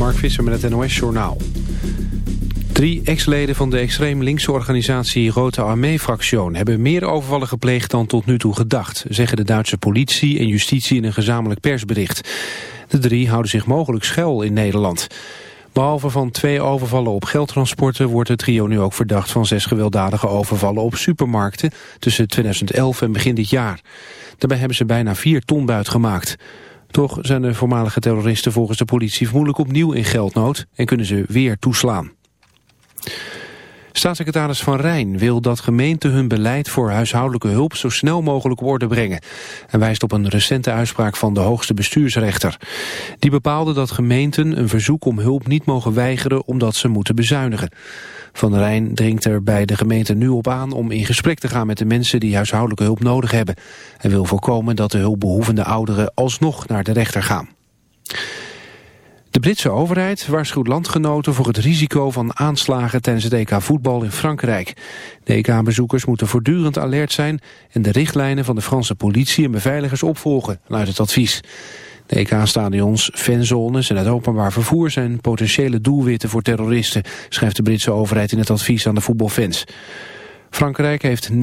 Mark Visser met het NOS Journaal. Drie ex-leden van de extreem linkse organisatie Rote Armee-fractie... hebben meer overvallen gepleegd dan tot nu toe gedacht... zeggen de Duitse politie en justitie in een gezamenlijk persbericht. De drie houden zich mogelijk schuil in Nederland. Behalve van twee overvallen op geldtransporten... wordt het trio nu ook verdacht van zes gewelddadige overvallen op supermarkten... tussen 2011 en begin dit jaar. Daarbij hebben ze bijna vier ton buit gemaakt... Toch zijn de voormalige terroristen volgens de politie vermoedelijk opnieuw in geldnood en kunnen ze weer toeslaan. Staatssecretaris Van Rijn wil dat gemeenten hun beleid voor huishoudelijke hulp zo snel mogelijk op orde brengen. En wijst op een recente uitspraak van de hoogste bestuursrechter. Die bepaalde dat gemeenten een verzoek om hulp niet mogen weigeren omdat ze moeten bezuinigen. Van Rijn dringt er bij de gemeente nu op aan om in gesprek te gaan met de mensen die huishoudelijke hulp nodig hebben. En wil voorkomen dat de hulpbehoevende ouderen alsnog naar de rechter gaan. De Britse overheid waarschuwt landgenoten voor het risico van aanslagen tijdens het EK voetbal in Frankrijk. De EK-bezoekers moeten voortdurend alert zijn en de richtlijnen van de Franse politie en beveiligers opvolgen, luidt het advies. De EK-stadions, fanzones en het openbaar vervoer zijn potentiële doelwitten voor terroristen, schrijft de Britse overheid in het advies aan de voetbalfans. Frankrijk heeft 90.000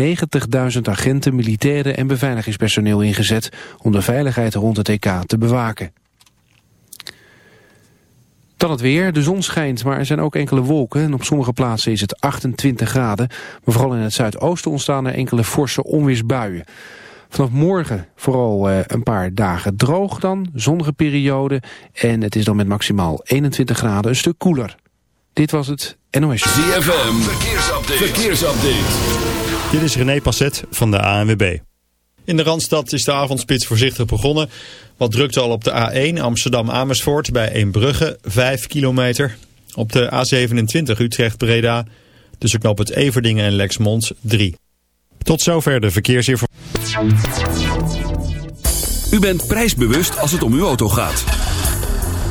agenten, militairen en beveiligingspersoneel ingezet om de veiligheid rond het EK te bewaken. Dan het weer. De zon schijnt, maar er zijn ook enkele wolken. En op sommige plaatsen is het 28 graden. Maar vooral in het zuidoosten ontstaan er enkele forse onweersbuien. Vanaf morgen vooral uh, een paar dagen droog dan, zonnige periode. En het is dan met maximaal 21 graden een stuk koeler. Dit was het NOS. ZFM, verkeersupdate. verkeersupdate. Dit is René Passet van de ANWB. In de Randstad is de avondspits voorzichtig begonnen. Wat drukte al op de A1 Amsterdam-Amersfoort bij Eembrugge, 5 kilometer. Op de A27 Utrecht-Breda tussen knop het Everdingen en Lexmond 3. Tot zover de verkeersinformatie. U bent prijsbewust als het om uw auto gaat.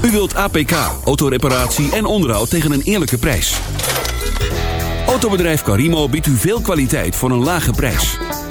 U wilt APK, autoreparatie en onderhoud tegen een eerlijke prijs. Autobedrijf Carimo biedt u veel kwaliteit voor een lage prijs.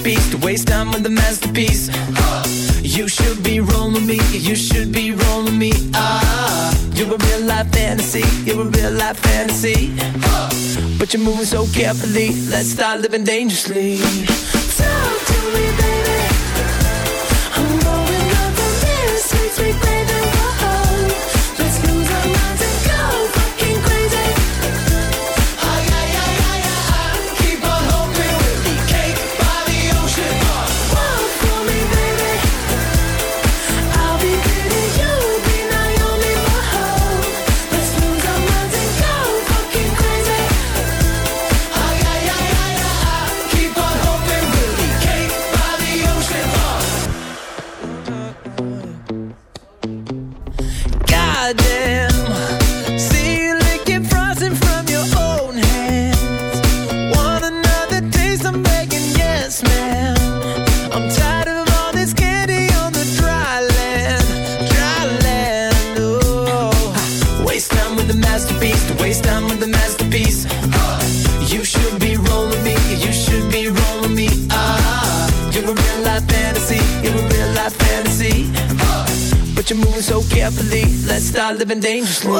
Masterpiece, to waste time with the masterpiece. You should be rolling me, you should be rolling me. Ah, you're a real life fantasy, you're a real life fantasy. But you're moving so carefully. Let's start living dangerously. Talk to me, baby. I'm going up on this sweet baby. Living dangerously.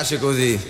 piace così.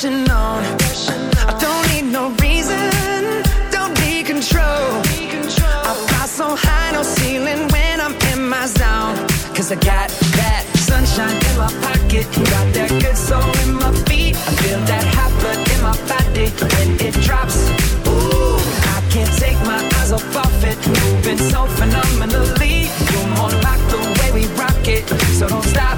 I don't need no reason, don't control. I fly so high, no ceiling when I'm in my zone. Cause I got that sunshine in my pocket, got that good soul in my feet. I feel that hot blood in my body when it drops. Ooh, I can't take my eyes off of it, moving so phenomenally. You're the way we rock it, so don't stop.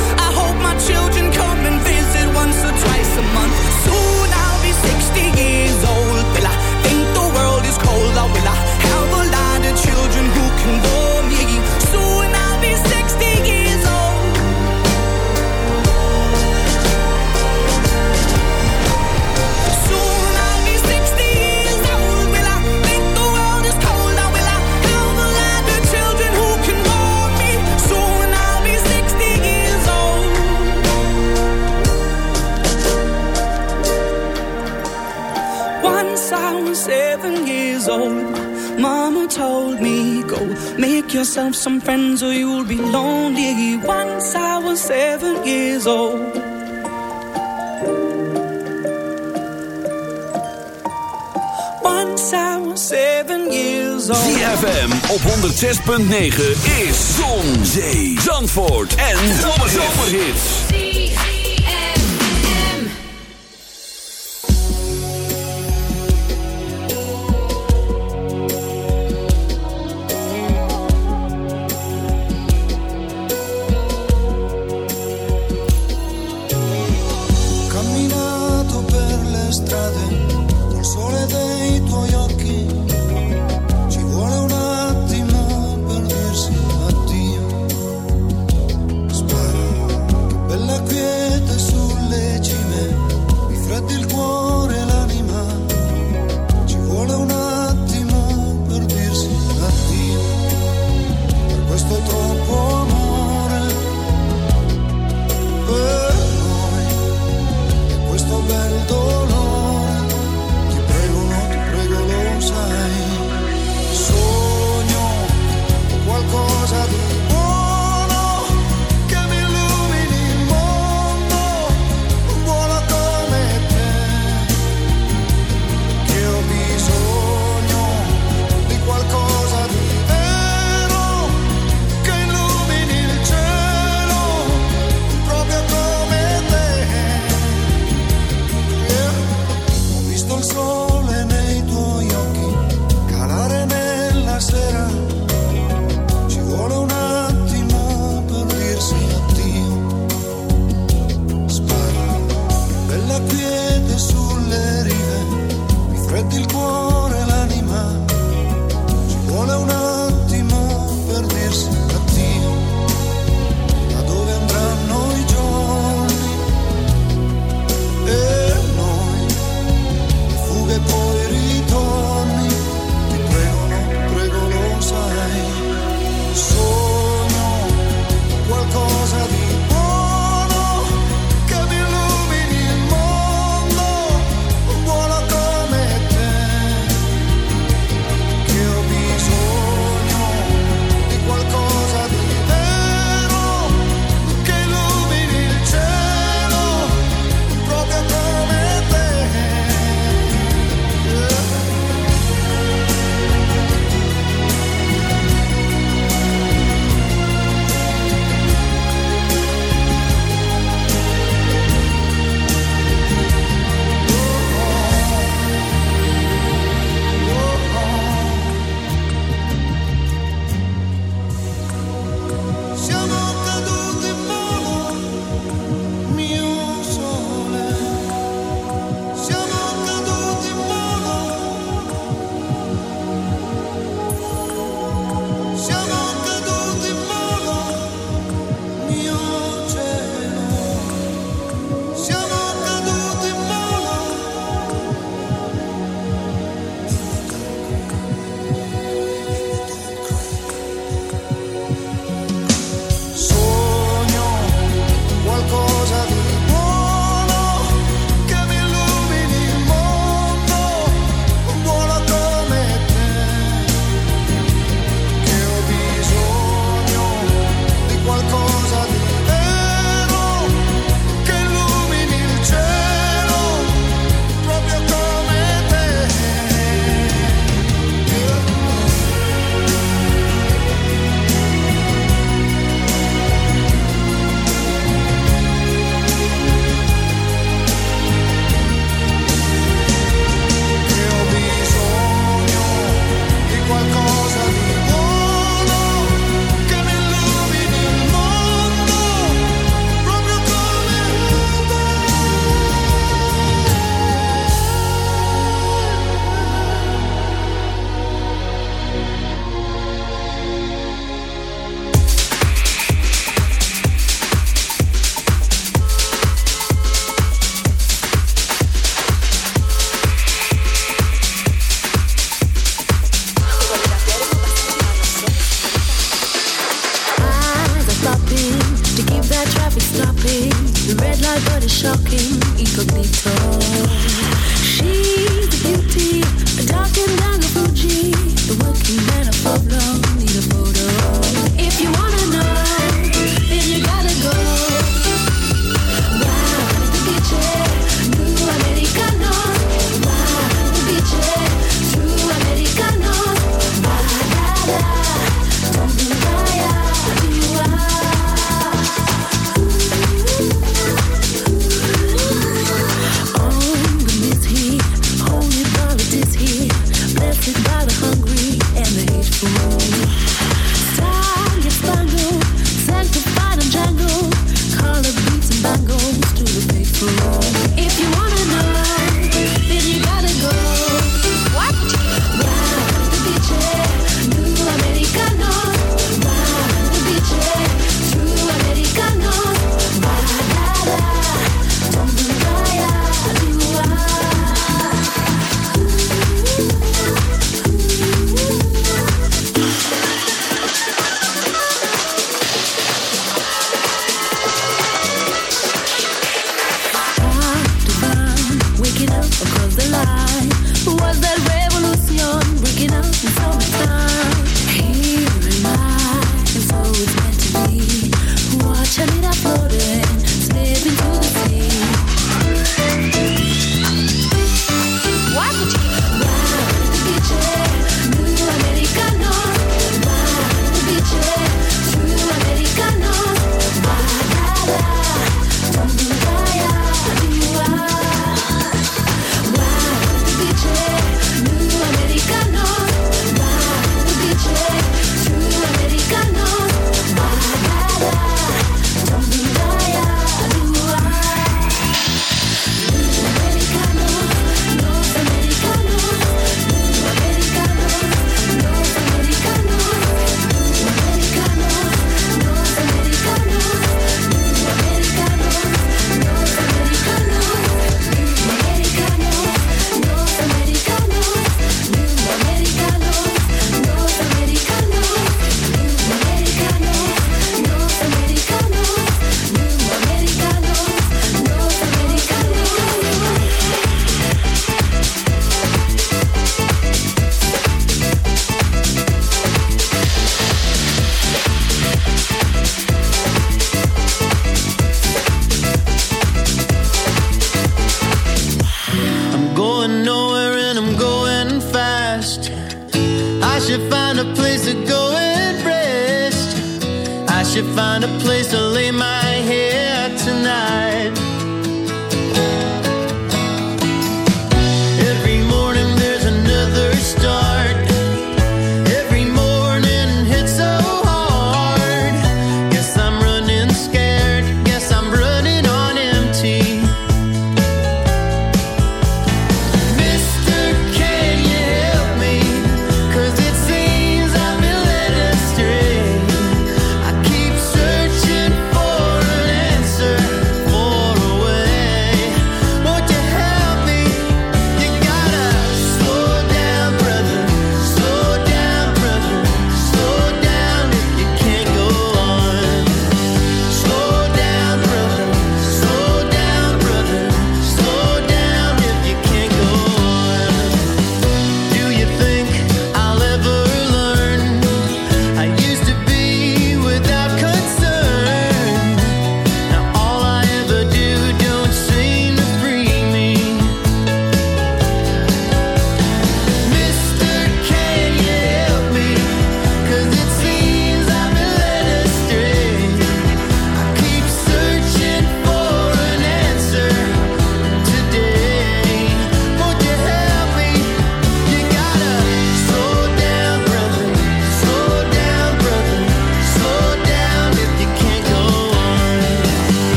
Go make yourself some friends or you'll be lonely. Once I was seven years old. Once I was seven years old. ZFM op 106.9 is Zon, Zee, Zandvoort en Zomerhits. la quiete sulle rive, mi freddi il cuore e l'anima, ci vuole una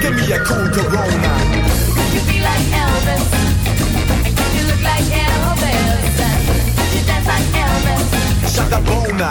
Give me a cool Corona. Could you be like Elvis? And could you look like Elvis? Could you dance like Elvis? Shaka Bona,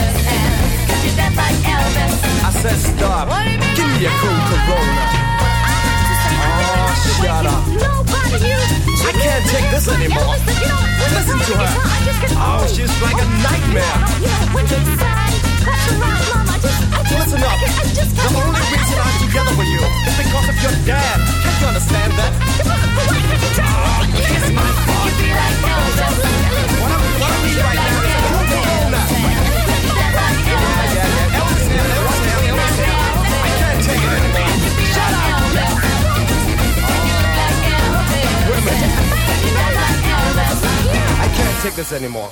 I said stop. Give me a cool Corona. Oh, oh shut up. I can't take this anymore. Listen to her. Oh, she's like a nightmare. You know, when you decide, cut your rock, mama. Just, I just, Listen up. I, I just The only reason I'm together with you is because of your dad. Can't you understand that? Oh, ah, kiss my butt. What I, what I need right now take this anymore.